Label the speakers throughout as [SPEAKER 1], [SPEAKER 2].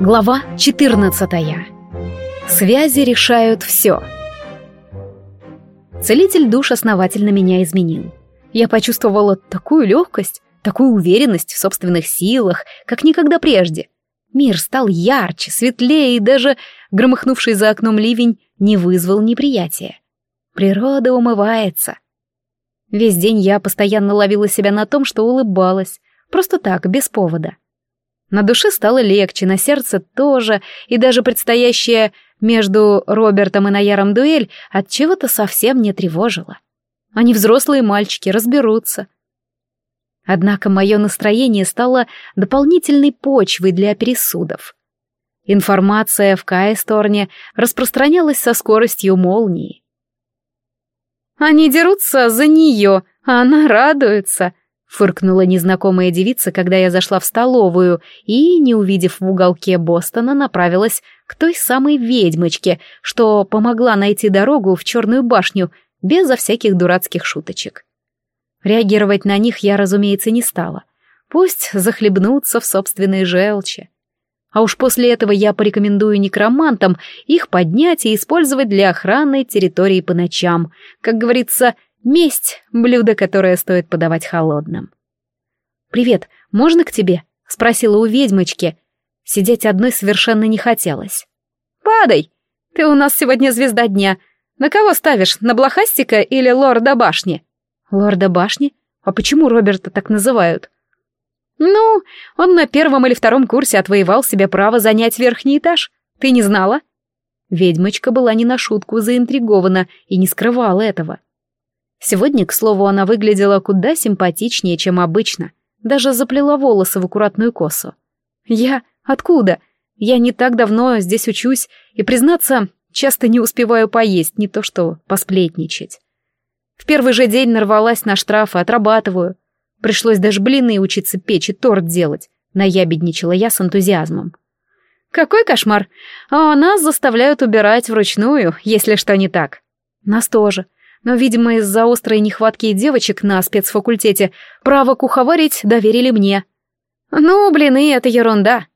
[SPEAKER 1] Глава 14. Связи решают все. Целитель душ основательно меня изменил. Я почувствовала такую легкость, такую уверенность в собственных силах, как никогда прежде. Мир стал ярче, светлее, и даже громыхнувший за окном ливень не вызвал неприятия. Природа умывается. Весь день я постоянно ловила себя на том, что улыбалась. Просто так, без повода. На душе стало легче, на сердце тоже, и даже предстоящая между Робертом и Наяром дуэль от чего-то совсем не тревожила. Они взрослые мальчики, разберутся. Однако мое настроение стало дополнительной почвой для пересудов. Информация в Каесторне распространялась со скоростью молнии. «Они дерутся за нее, а она радуется», Фыркнула незнакомая девица, когда я зашла в столовую и, не увидев в уголке Бостона, направилась к той самой ведьмочке, что помогла найти дорогу в Черную башню, безо всяких дурацких шуточек. Реагировать на них я, разумеется, не стала. Пусть захлебнутся в собственной желчи. А уж после этого я порекомендую некромантам их поднять и использовать для охраны территории по ночам. Как говорится, Месть — блюдо, которое стоит подавать холодным. «Привет, можно к тебе?» — спросила у ведьмочки. Сидеть одной совершенно не хотелось. «Падай! Ты у нас сегодня звезда дня. На кого ставишь, на Блохастика или Лорда Башни?» «Лорда Башни? А почему Роберта так называют?» «Ну, он на первом или втором курсе отвоевал себе право занять верхний этаж. Ты не знала?» Ведьмочка была не на шутку заинтригована и не скрывала этого. Сегодня, к слову, она выглядела куда симпатичнее, чем обычно. Даже заплела волосы в аккуратную косу. Я? Откуда? Я не так давно здесь учусь, и, признаться, часто не успеваю поесть, не то что посплетничать. В первый же день нарвалась на штрафы, отрабатываю. Пришлось даже блины учиться печь и торт делать. Наябедничала я с энтузиазмом. Какой кошмар! А нас заставляют убирать вручную, если что не так. Нас тоже но, видимо, из-за острой нехватки девочек на спецфакультете право куховарить доверили мне. Ну, блины, это ерунда.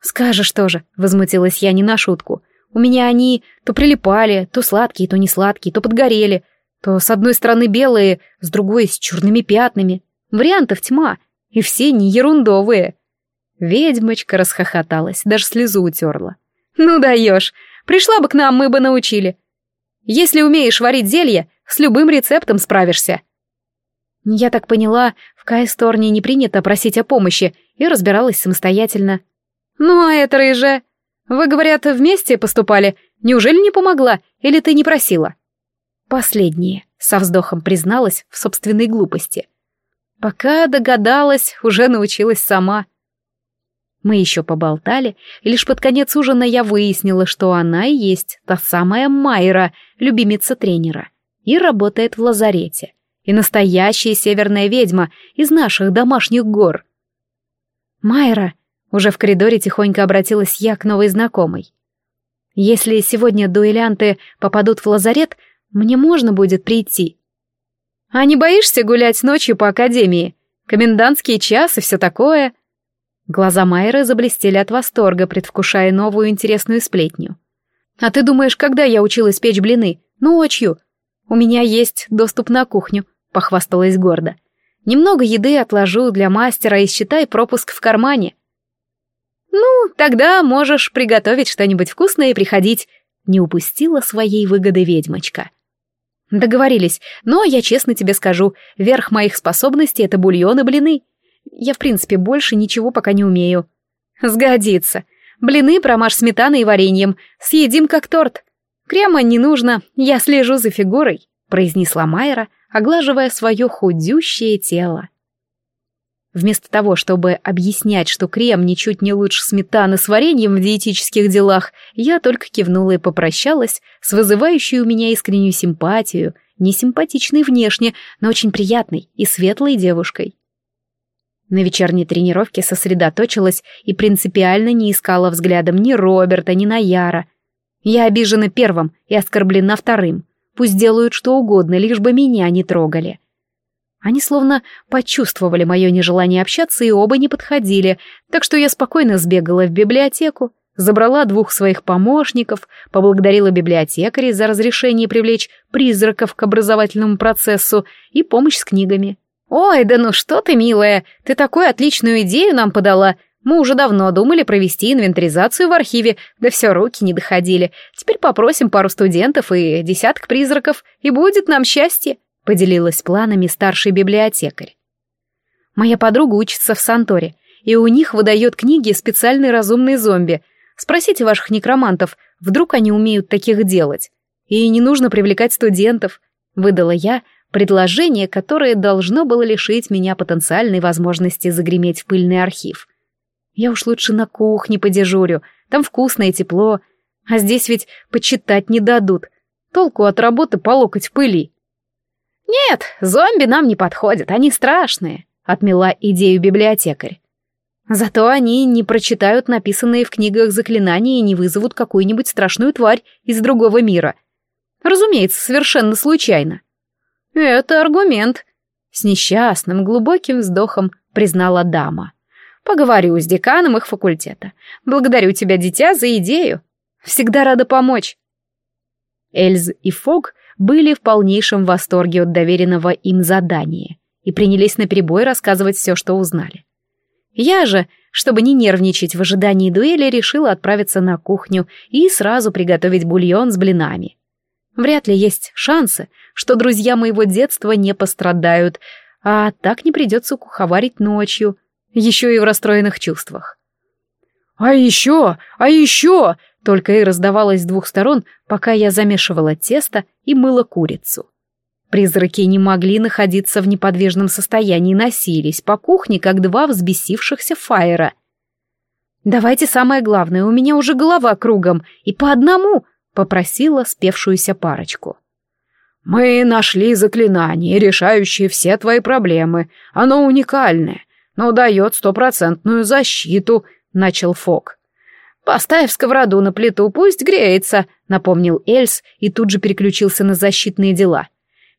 [SPEAKER 1] Скажешь тоже, возмутилась я не на шутку. У меня они то прилипали, то сладкие, то не сладкие, то подгорели, то с одной стороны белые, с другой с черными пятнами. Вариантов тьма, и все не ерундовые. Ведьмочка расхохоталась, даже слезу утерла. «Ну даешь! Пришла бы к нам, мы бы научили. Если умеешь варить зелье, с любым рецептом справишься». Я так поняла, в Кайсторне не принято просить о помощи, и разбиралась самостоятельно. «Ну, а это Рыжа? Вы, говорят, вместе поступали. Неужели не помогла? Или ты не просила?» Последнее, со вздохом призналась в собственной глупости. Пока догадалась, уже научилась сама. Мы еще поболтали, и лишь под конец ужина я выяснила, что она и есть та самая Майра, любимица тренера, и работает в лазарете, и настоящая северная ведьма из наших домашних гор. «Майра», — уже в коридоре тихонько обратилась я к новой знакомой, «если сегодня дуэлянты попадут в лазарет, мне можно будет прийти». «А не боишься гулять ночью по академии? комендантские часы все такое?» Глаза Майера заблестели от восторга, предвкушая новую интересную сплетню. «А ты думаешь, когда я училась печь блины? Ночью. У меня есть доступ на кухню», — похвасталась гордо. «Немного еды отложу для мастера и считай пропуск в кармане». «Ну, тогда можешь приготовить что-нибудь вкусное и приходить», — не упустила своей выгоды ведьмочка. «Договорились, но я честно тебе скажу, верх моих способностей — это бульон и блины», я, в принципе, больше ничего пока не умею. Сгодится. Блины промаж сметаной и вареньем. Съедим как торт. Крема не нужно, я слежу за фигурой, произнесла Майра, оглаживая свое худющее тело. Вместо того, чтобы объяснять, что крем ничуть не лучше сметаны с вареньем в диетических делах, я только кивнула и попрощалась с вызывающей у меня искреннюю симпатию, несимпатичной внешне, но очень приятной и светлой девушкой. На вечерней тренировке сосредоточилась и принципиально не искала взглядом ни Роберта, ни Наяра. Я обижена первым и оскорблена вторым. Пусть делают что угодно, лишь бы меня не трогали. Они словно почувствовали мое нежелание общаться и оба не подходили, так что я спокойно сбегала в библиотеку, забрала двух своих помощников, поблагодарила библиотекарей за разрешение привлечь призраков к образовательному процессу и помощь с книгами. «Ой, да ну что ты, милая, ты такую отличную идею нам подала. Мы уже давно думали провести инвентаризацию в архиве, да все руки не доходили. Теперь попросим пару студентов и десяток призраков, и будет нам счастье», — поделилась планами старший библиотекарь. «Моя подруга учится в Санторе, и у них выдает книги специальные разумные зомби. Спросите ваших некромантов, вдруг они умеют таких делать. И не нужно привлекать студентов», — выдала я, — предложение, которое должно было лишить меня потенциальной возможности загреметь в пыльный архив. Я уж лучше на кухне подежурю, там вкусно и тепло, а здесь ведь почитать не дадут. Толку от работы по локоть в пыли. «Нет, зомби нам не подходят, они страшные», — отмела идею библиотекарь. «Зато они не прочитают написанные в книгах заклинания и не вызовут какую-нибудь страшную тварь из другого мира. Разумеется, совершенно случайно. «Это аргумент», — с несчастным глубоким вздохом признала дама. «Поговорю с деканом их факультета. Благодарю тебя, дитя, за идею. Всегда рада помочь». Эльз и Фог были в полнейшем восторге от доверенного им задания и принялись наперебой рассказывать все, что узнали. Я же, чтобы не нервничать в ожидании дуэли, решила отправиться на кухню и сразу приготовить бульон с блинами. Вряд ли есть шансы, что друзья моего детства не пострадают, а так не придется куховарить ночью, еще и в расстроенных чувствах. «А еще! А еще!» только и раздавалось с двух сторон, пока я замешивала тесто и мыла курицу. Призраки не могли находиться в неподвижном состоянии, носились по кухне, как два взбесившихся фаера. «Давайте самое главное, у меня уже голова кругом, и по одному!» попросила спевшуюся парочку. «Мы нашли заклинание, решающее все твои проблемы. Оно уникальное, но дает стопроцентную защиту», — начал Фок. «Поставь сковороду на плиту, пусть греется», — напомнил Эльс и тут же переключился на защитные дела.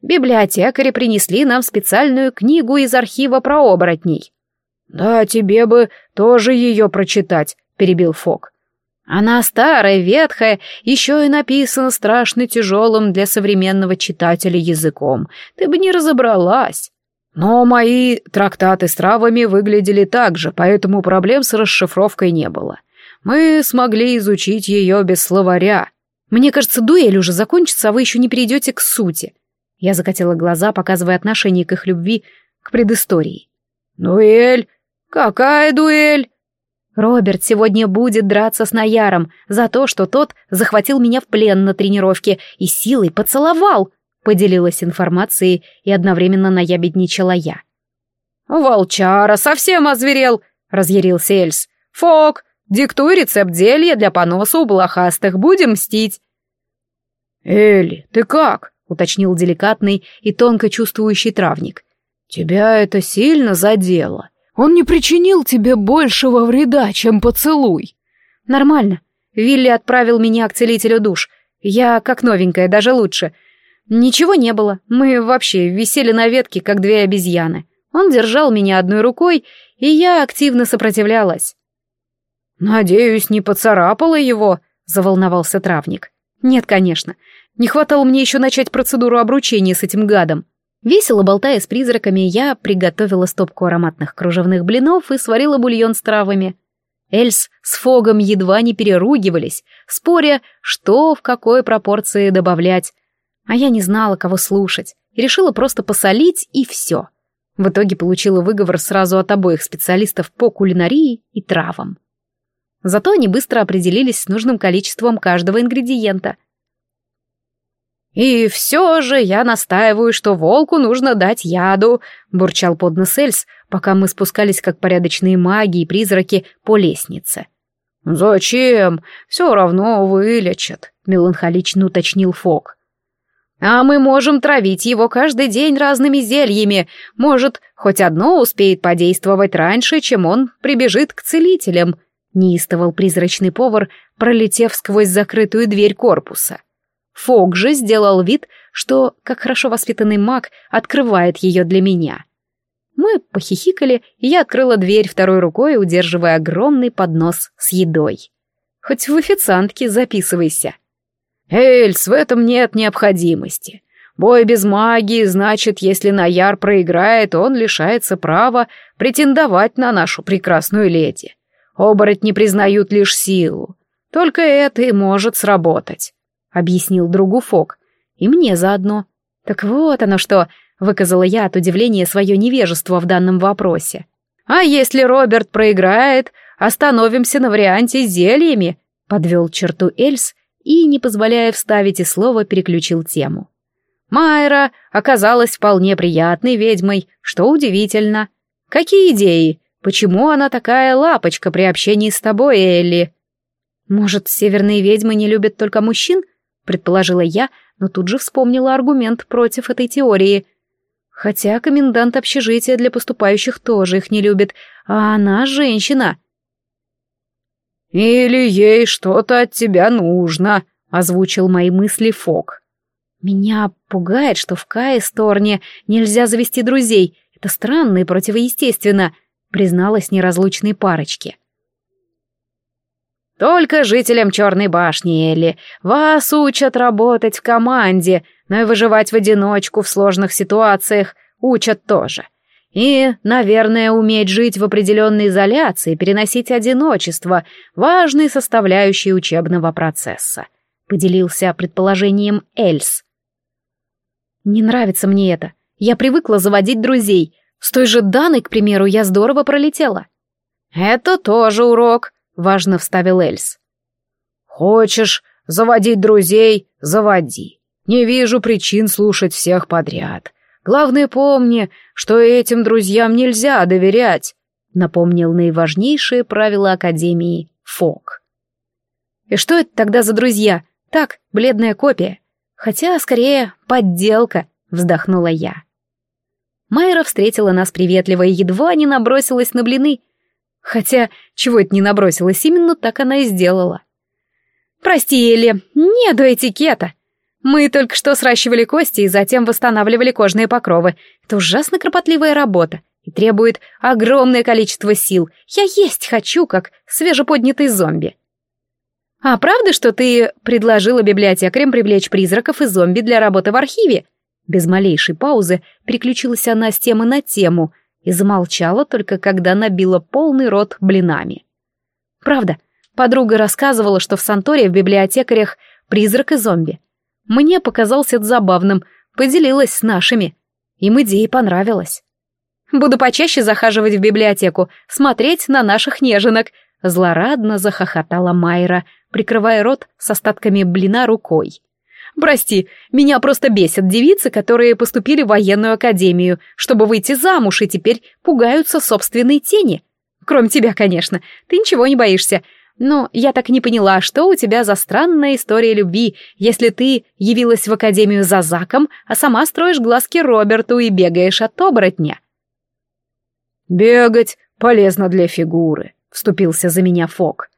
[SPEAKER 1] «Библиотекари принесли нам специальную книгу из архива про оборотней». «Да, тебе бы тоже ее прочитать», — перебил Фок. Она старая, ветхая, еще и написана страшно тяжелым для современного читателя языком. Ты бы не разобралась. Но мои трактаты с травами выглядели так же, поэтому проблем с расшифровкой не было. Мы смогли изучить ее без словаря. Мне кажется, дуэль уже закончится, а вы еще не перейдете к сути. Я закатила глаза, показывая отношение к их любви к предыстории. «Дуэль? Какая дуэль?» Роберт сегодня будет драться с Наяром за то, что тот захватил меня в плен на тренировке и силой поцеловал, поделилась информацией, и одновременно наябедничала я. «Волчара совсем озверел!» — разъярился Эльс. «Фок, диктуй рецепт зелья для поноса у блохастых, будем мстить!» «Элли, ты как?» — уточнил деликатный и тонко чувствующий травник. «Тебя это сильно задело. Он не причинил тебе большего вреда, чем поцелуй. Нормально. Вилли отправил меня к целителю душ. Я как новенькая, даже лучше. Ничего не было. Мы вообще висели на ветке, как две обезьяны. Он держал меня одной рукой, и я активно сопротивлялась. «Надеюсь, не поцарапала его», — заволновался травник. «Нет, конечно. Не хватало мне еще начать процедуру обручения с этим гадом. Весело болтая с призраками, я приготовила стопку ароматных кружевных блинов и сварила бульон с травами. Эльс с Фогом едва не переругивались, споря, что в какой пропорции добавлять. А я не знала, кого слушать, и решила просто посолить, и все. В итоге получила выговор сразу от обоих специалистов по кулинарии и травам. Зато они быстро определились с нужным количеством каждого ингредиента — «И все же я настаиваю, что волку нужно дать яду», — бурчал под Эльс, пока мы спускались, как порядочные маги и призраки, по лестнице. «Зачем? Все равно вылечат», — меланхолично уточнил Фок. «А мы можем травить его каждый день разными зельями. Может, хоть одно успеет подействовать раньше, чем он прибежит к целителям», — неистовал призрачный повар, пролетев сквозь закрытую дверь корпуса. — Фок же сделал вид, что, как хорошо воспитанный маг, открывает ее для меня. Мы похихикали, и я открыла дверь второй рукой, удерживая огромный поднос с едой. Хоть в официантке записывайся. «Эльс, в этом нет необходимости. Бой без магии, значит, если Наяр проиграет, он лишается права претендовать на нашу прекрасную леди. Оборотни признают лишь силу. Только это и может сработать. — объяснил другу Фок. «И мне заодно». «Так вот оно что!» — выказала я от удивления свое невежество в данном вопросе. «А если Роберт проиграет, остановимся на варианте с зельями», — подвел черту Эльс и, не позволяя вставить и слово, переключил тему. «Майра оказалась вполне приятной ведьмой, что удивительно. Какие идеи? Почему она такая лапочка при общении с тобой, Элли?» «Может, северные ведьмы не любят только мужчин?» предположила я, но тут же вспомнила аргумент против этой теории. Хотя комендант общежития для поступающих тоже их не любит, а она женщина. «Или ей что-то от тебя нужно», — озвучил мои мысли Фок. «Меня пугает, что в Каесторне нельзя завести друзей. Это странно и противоестественно», — призналась неразлучной парочке. Только жителям Черной башни, Элли. Вас учат работать в команде, но и выживать в одиночку в сложных ситуациях учат тоже. И, наверное, уметь жить в определенной изоляции, переносить одиночество — важные составляющие учебного процесса», — поделился предположением Эльс. «Не нравится мне это. Я привыкла заводить друзей. С той же Даной, к примеру, я здорово пролетела». «Это тоже урок», важно вставил Эльс. Хочешь заводить друзей? Заводи. Не вижу причин слушать всех подряд. Главное, помни, что этим друзьям нельзя доверять, напомнил наиважнейшие правила Академии Фок. И что это тогда за друзья? Так, бледная копия. Хотя, скорее, подделка, вздохнула я. Майра встретила нас приветливо и едва не набросилась на блины — Хотя, чего это не набросилась, именно так она и сделала. «Прости, Элли, не до этикета. Мы только что сращивали кости и затем восстанавливали кожные покровы. Это ужасно кропотливая работа и требует огромное количество сил. Я есть хочу, как свежеподнятый зомби». «А правда, что ты предложила библиотекарям привлечь призраков и зомби для работы в архиве?» Без малейшей паузы переключилась она с темы на тему, и замолчала только когда набила полный рот блинами. Правда, подруга рассказывала, что в Санторе в библиотекарях призрак и зомби. Мне показался это забавным, поделилась с нашими. Им идея понравилась. Буду почаще захаживать в библиотеку, смотреть на наших неженок», — злорадно захохотала Майра, прикрывая рот с остатками блина рукой. Прости, меня просто бесят девицы, которые поступили в военную академию, чтобы выйти замуж и теперь пугаются собственной тени. Кроме тебя, конечно, ты ничего не боишься. Но я так не поняла, что у тебя за странная история любви, если ты явилась в академию за Заком, а сама строишь глазки Роберту и бегаешь от оборотня. Бегать полезно для фигуры, вступился за меня Фок.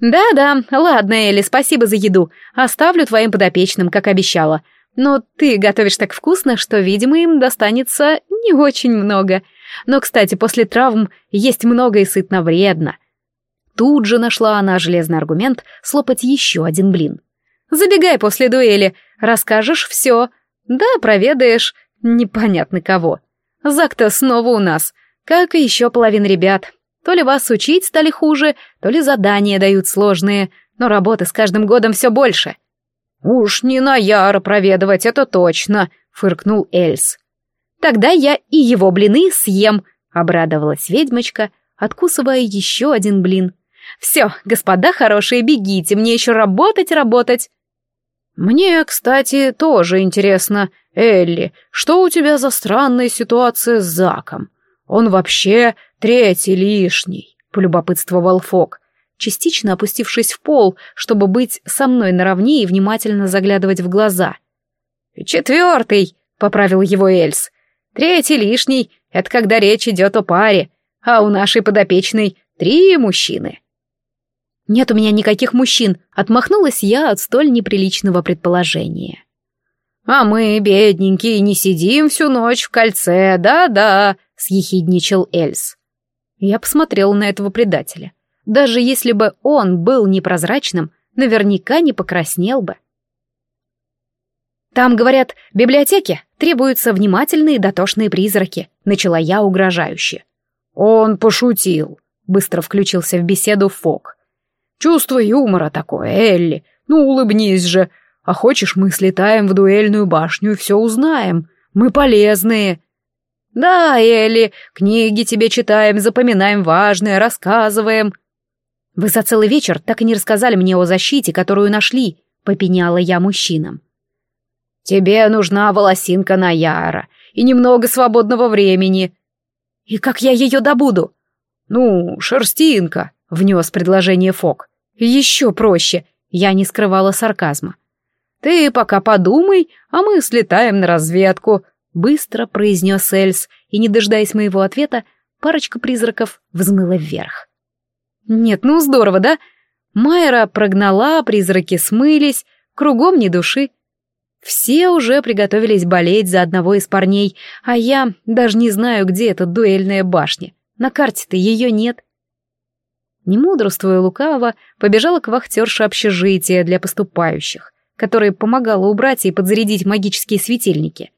[SPEAKER 1] «Да-да, ладно, Элли, спасибо за еду. Оставлю твоим подопечным, как обещала. Но ты готовишь так вкусно, что, видимо, им достанется не очень много. Но, кстати, после травм есть много и сытно вредно». Тут же нашла она железный аргумент слопать еще один блин. «Забегай после дуэли, расскажешь все. Да, проведаешь непонятно кого. Зак-то снова у нас, как и еще половина ребят, то ли вас учить стали хуже, то ли задания дают сложные, но работы с каждым годом все больше». «Уж не на Яра проведывать, это точно», — фыркнул Эльс. «Тогда я и его блины съем», — обрадовалась ведьмочка, откусывая еще один блин. «Все, господа хорошие, бегите, мне еще работать, работать!» «Мне, кстати, тоже интересно, Элли, что у тебя за странная ситуация с Заком? Он вообще «Третий лишний», — полюбопытствовал Фок, частично опустившись в пол, чтобы быть со мной наравне и внимательно заглядывать в глаза. «Четвертый», — поправил его Эльс. «Третий лишний — это когда речь идет о паре, а у нашей подопечной три мужчины». «Нет у меня никаких мужчин», — отмахнулась я от столь неприличного предположения.
[SPEAKER 2] «А мы, бедненькие, не сидим всю ночь в кольце, да-да», — съехидничал Эльс.
[SPEAKER 1] Я посмотрела на этого предателя. Даже если бы он был непрозрачным, наверняка не покраснел бы. «Там, говорят, в библиотеке требуются внимательные дотошные призраки», — начала я угрожающе.
[SPEAKER 2] «Он пошутил», — быстро включился в беседу Фок. «Чувство юмора такое, Элли. Ну, улыбнись же. А хочешь, мы слетаем в дуэльную башню и все узнаем. Мы полезные». «Да, Элли, книги тебе читаем, запоминаем важное, рассказываем».
[SPEAKER 1] «Вы за целый вечер так и не рассказали мне о защите, которую нашли», — попеняла я мужчинам.
[SPEAKER 2] «Тебе нужна волосинка Наяра и немного свободного времени».
[SPEAKER 1] «И как я ее добуду?»
[SPEAKER 2] «Ну, шерстинка», — внес предложение Фок.
[SPEAKER 1] «Еще проще», — я не скрывала сарказма.
[SPEAKER 2] «Ты пока подумай, а мы слетаем на разведку. Быстро произнес Эльс, и, не дожидаясь моего ответа, парочка призраков взмыла вверх.
[SPEAKER 1] «Нет, ну здорово, да?» Майра прогнала, призраки смылись, кругом ни души. Все уже приготовились болеть за одного из парней, а я даже не знаю, где эта дуэльная башня. На карте-то ее нет. Не мудрствуя лукаво, побежала к вахтерше общежития для поступающих, которая помогала убрать и подзарядить магические светильники.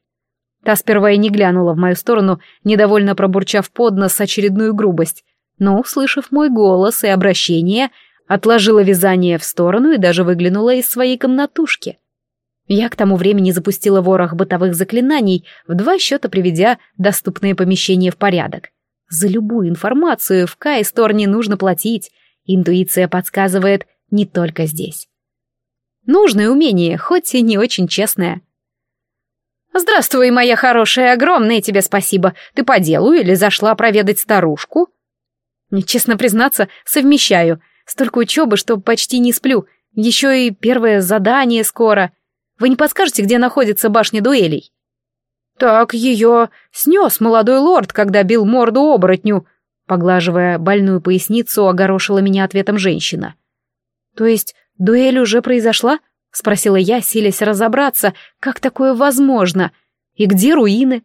[SPEAKER 1] Та сперва и не глянула в мою сторону, недовольно пробурчав под нос очередную грубость, но, услышав мой голос и обращение, отложила вязание в сторону и даже выглянула из своей комнатушки. Я к тому времени запустила ворох бытовых заклинаний, в два счета приведя доступные помещения в порядок. За любую информацию в Кайстор не нужно платить. Интуиция подсказывает не только здесь. Нужное умение, хоть и не очень честное — «Здравствуй, моя хорошая, огромное тебе спасибо. Ты по делу или зашла проведать старушку?» «Честно признаться, совмещаю. Столько учебы, что почти не сплю. Еще и первое задание скоро. Вы не подскажете, где находится башня дуэлей?»
[SPEAKER 2] «Так ее снес молодой лорд, когда бил морду оборотню», поглаживая больную поясницу, огорошила меня ответом женщина.
[SPEAKER 1] «То есть дуэль уже произошла?» — спросила я, силясь разобраться, как такое возможно, и где руины.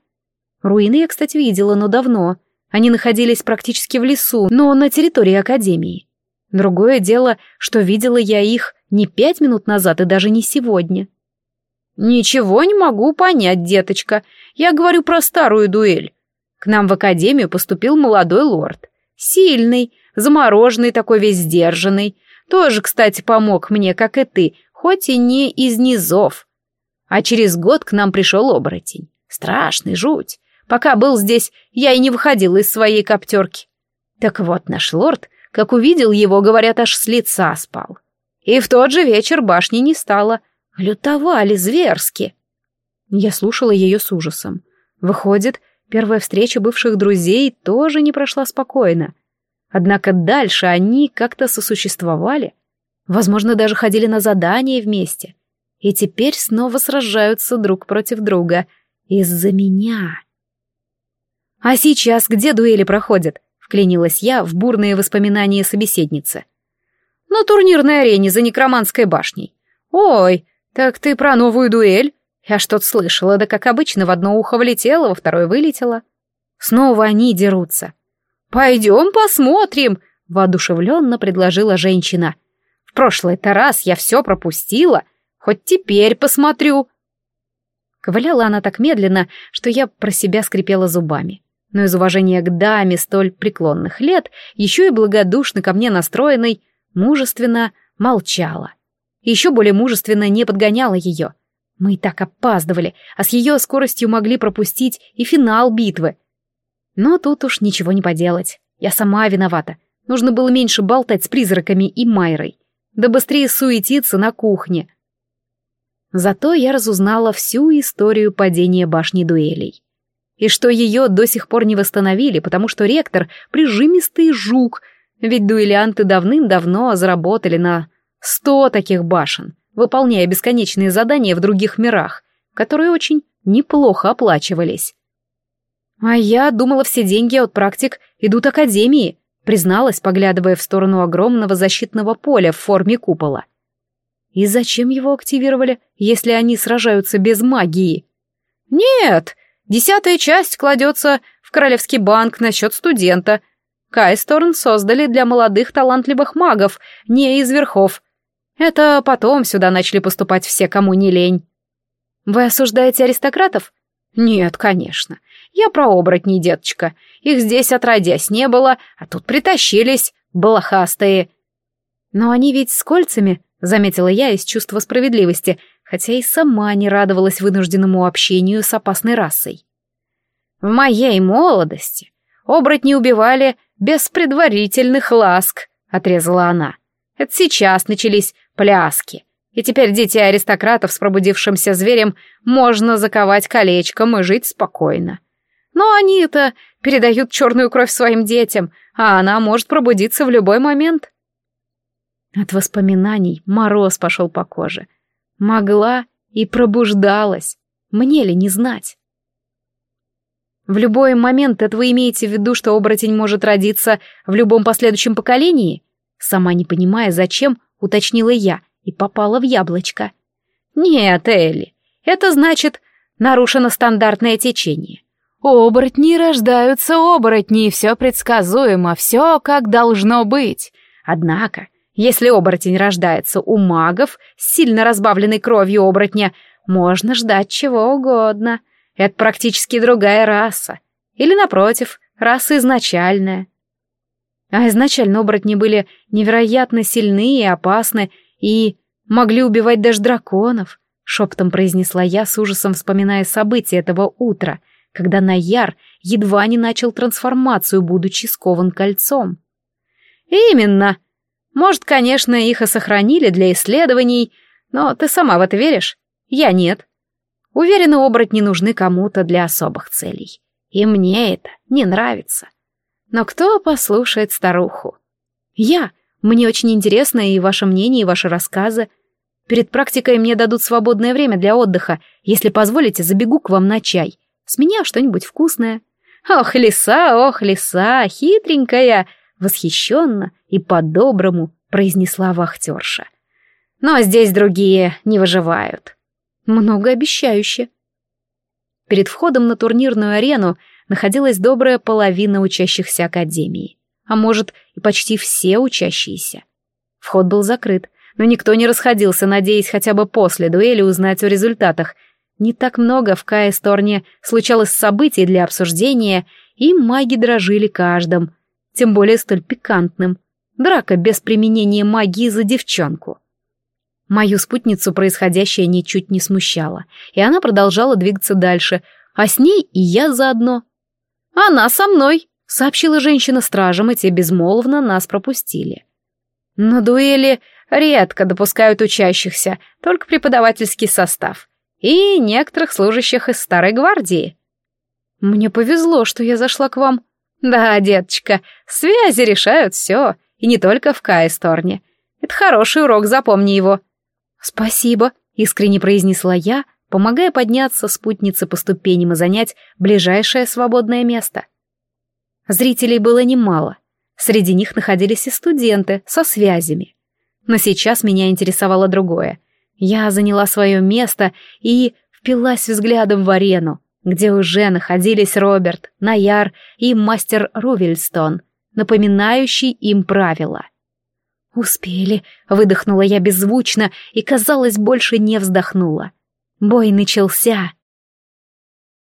[SPEAKER 1] Руины я, кстати, видела, но давно. Они находились практически в лесу, но на территории Академии. Другое дело, что видела я их не пять минут назад и даже не сегодня.
[SPEAKER 2] «Ничего не могу понять, деточка. Я говорю про старую дуэль. К нам в Академию поступил молодой лорд. Сильный, замороженный такой весь сдержанный. Тоже, кстати, помог мне, как и ты, хоть и не из низов. А через год к нам пришел оборотень. Страшный, жуть. Пока был здесь, я и не выходил из своей коптерки. Так вот, наш лорд, как увидел его, говорят, аж с лица спал. И в тот же вечер башни не стало. Лютовали зверски.
[SPEAKER 1] Я слушала ее с ужасом. Выходит, первая встреча бывших друзей тоже не прошла спокойно. Однако дальше они как-то сосуществовали, Возможно, даже ходили на задания вместе. И теперь снова сражаются друг против друга. Из-за меня. «А сейчас где дуэли проходят?» — вклинилась я в бурные воспоминания собеседницы.
[SPEAKER 2] «На турнирной арене за Некроманской башней. Ой, так ты про новую дуэль?» Я что-то слышала, да как обычно, в одно ухо влетело, во второе вылетело.
[SPEAKER 1] Снова они дерутся.
[SPEAKER 2] «Пойдем посмотрим», — воодушевленно предложила женщина — в прошлый-то раз я все пропустила, хоть теперь посмотрю.
[SPEAKER 1] Ковыляла она так медленно, что я про себя скрипела зубами. Но из уважения к даме столь преклонных лет, еще и благодушно ко мне настроенной, мужественно молчала. Еще более мужественно не подгоняла ее. Мы и так опаздывали, а с ее скоростью могли пропустить и финал битвы. Но тут уж ничего не поделать. Я сама виновата. Нужно было меньше болтать с призраками и Майрой да быстрее суетиться на кухне. Зато я разузнала всю историю падения башни дуэлей. И что ее до сих пор не восстановили, потому что ректор — прижимистый жук, ведь дуэлянты давным-давно заработали на сто таких башен, выполняя бесконечные задания в других мирах, которые очень неплохо оплачивались. А я думала, все деньги от практик идут Академии призналась, поглядывая в сторону огромного защитного поля в форме купола. И зачем его активировали, если они сражаются без магии?
[SPEAKER 2] Нет, десятая часть кладется в Королевский банк на счет студента. Кайсторн создали для молодых талантливых магов, не из верхов. Это потом сюда начали поступать все, кому не лень.
[SPEAKER 1] Вы осуждаете аристократов?
[SPEAKER 2] «Нет, конечно. Я про оборотней, деточка. Их здесь отродясь не было, а тут притащились, балахастые».
[SPEAKER 1] «Но они ведь с кольцами», — заметила я из чувства справедливости, хотя и сама не радовалась вынужденному общению с опасной расой.
[SPEAKER 2] «В моей молодости оборотни убивали без предварительных ласк», — отрезала она. «Это сейчас начались пляски, и теперь детей аристократов с пробудившимся зверем можно заковать колечком и жить спокойно. Но они-то передают черную кровь своим детям, а она может пробудиться в любой момент.
[SPEAKER 1] От воспоминаний мороз пошел по коже. Могла и пробуждалась. Мне ли не знать? В любой момент это вы имеете в виду, что оборотень может родиться в любом последующем поколении? Сама не понимая, зачем, уточнила я — и попала в яблочко.
[SPEAKER 2] Нет, Элли, это значит, нарушено стандартное течение.
[SPEAKER 1] Оборотни рождаются оборотни, и все предсказуемо, все как должно быть. Однако, если оборотень рождается у магов, сильно разбавленной кровью оборотня, можно ждать чего угодно. Это практически другая раса. Или, напротив, раса изначальная. А изначально оборотни были невероятно сильны и опасны, и могли убивать даже драконов», — шептом произнесла я, с ужасом вспоминая события этого утра, когда Наяр едва не начал трансформацию, будучи скован кольцом.
[SPEAKER 2] «Именно. Может, конечно, их и сохранили для исследований, но ты сама в это веришь? Я нет. Уверена, оборотни нужны кому-то для особых целей. И мне это не нравится. Но кто послушает старуху?
[SPEAKER 1] Я, мне очень интересно и ваше мнение, и ваши рассказы. Перед практикой мне дадут свободное время для отдыха. Если позволите, забегу к вам на чай. С меня что-нибудь вкусное».
[SPEAKER 2] «Ох, лиса, ох, лиса, хитренькая!» Восхищенно и по-доброму произнесла вахтерша. «Но здесь другие не выживают».
[SPEAKER 1] «Многообещающе». Перед входом на турнирную арену находилась добрая половина учащихся академии а может и почти все учащиеся. Вход был закрыт, но никто не расходился, надеясь хотя бы после дуэли узнать о результатах. Не так много в Каесторне случалось событий для обсуждения, и маги дрожили каждым, тем более столь пикантным. Драка без применения магии за девчонку. Мою спутницу происходящее ничуть не смущало, и она продолжала двигаться дальше, а с ней и я заодно.
[SPEAKER 2] «Она со мной!»
[SPEAKER 1] сообщила женщина стражам, и те безмолвно нас пропустили.
[SPEAKER 2] На дуэли редко допускают учащихся, только преподавательский состав и некоторых служащих из старой гвардии.
[SPEAKER 1] Мне повезло, что я зашла к вам.
[SPEAKER 2] Да, деточка, связи решают все, и не только в Кайсторне. Это хороший урок, запомни его.
[SPEAKER 1] Спасибо, искренне произнесла я, помогая подняться спутнице по ступеням и занять ближайшее свободное место. — Зрителей было немало. Среди них находились и студенты со связями. Но сейчас меня интересовало другое. Я заняла свое место и впилась взглядом в арену, где уже находились Роберт, Наяр и мастер Рувельстон, напоминающий им правила. «Успели», — выдохнула я беззвучно и, казалось, больше не вздохнула. Бой начался.